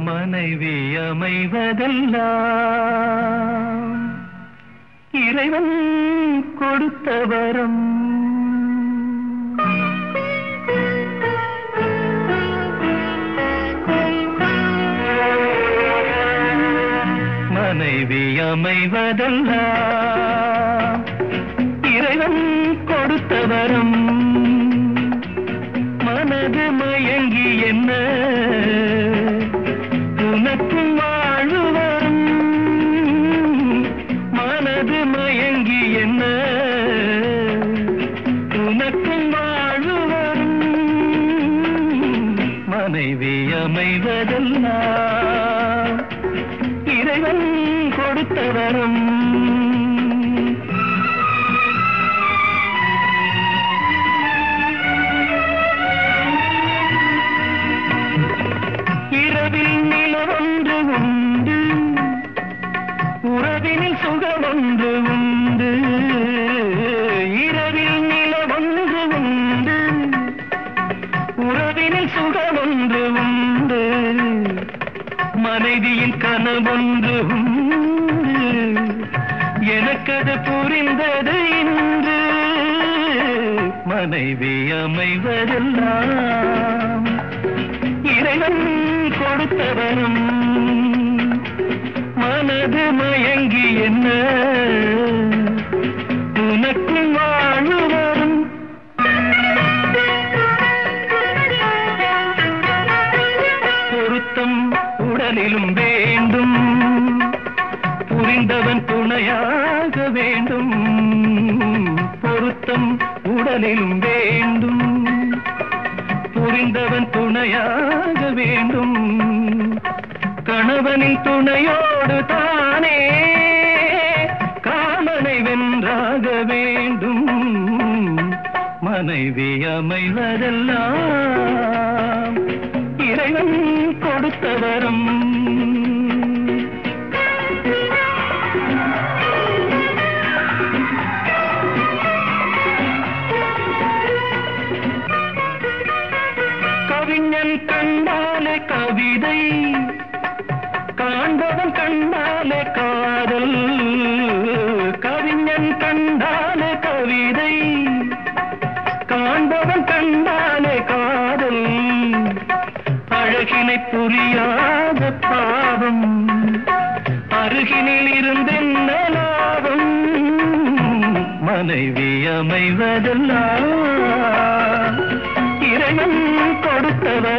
மனைவி அமைவதெல்லாம் இறைவன் கொடுத்த வரம் மனைவி அமைவதெல்லாம் இறைவன் கொடுத்த வரம் மனது மயங்கி என்ன? உனக்கும் வாழ்வு வரும் மனைவி அமைவதெல்லாம் இறைவன் கொடுத்த வரம் இரவில் நிலவொன்று உண்டு. உறவினில் சுகமொன்று உண்டு. இரவில் நிலவொன்று உண்டு. உறவினில் சுகமொன்று உண்டு. மனைவியின் கனவொன்று உண்டு. எனக்கது புரிந்தது இன்று. மனைவி அமைவதெல்லாம் இறைவன் கொடுத்தவனும். மனது என்ன? உனக்கும் வாழ்வு வரும் பொருத்தம் உடலிலும் வேண்டும். புரிந்தவன் துணையாக வேண்டும். பொருத்தம் உடலிலும் வேண்டும். புரிந்தவன் துணையாக வேண்டும். கணவனின் துணையோடு தானே மனைவி அமைவதெல்லாம் இறைவன் கொடுத்தவரும் கவிஞன் கண்டாலே கவிதை காண்பவன் கண்டாலே அழகினை புரியாத பாவம். அருகினில் இருந்தென்ன லாபம் மனைவி அமைவதெல்லாம் இறைவன் கொடுத்தவர்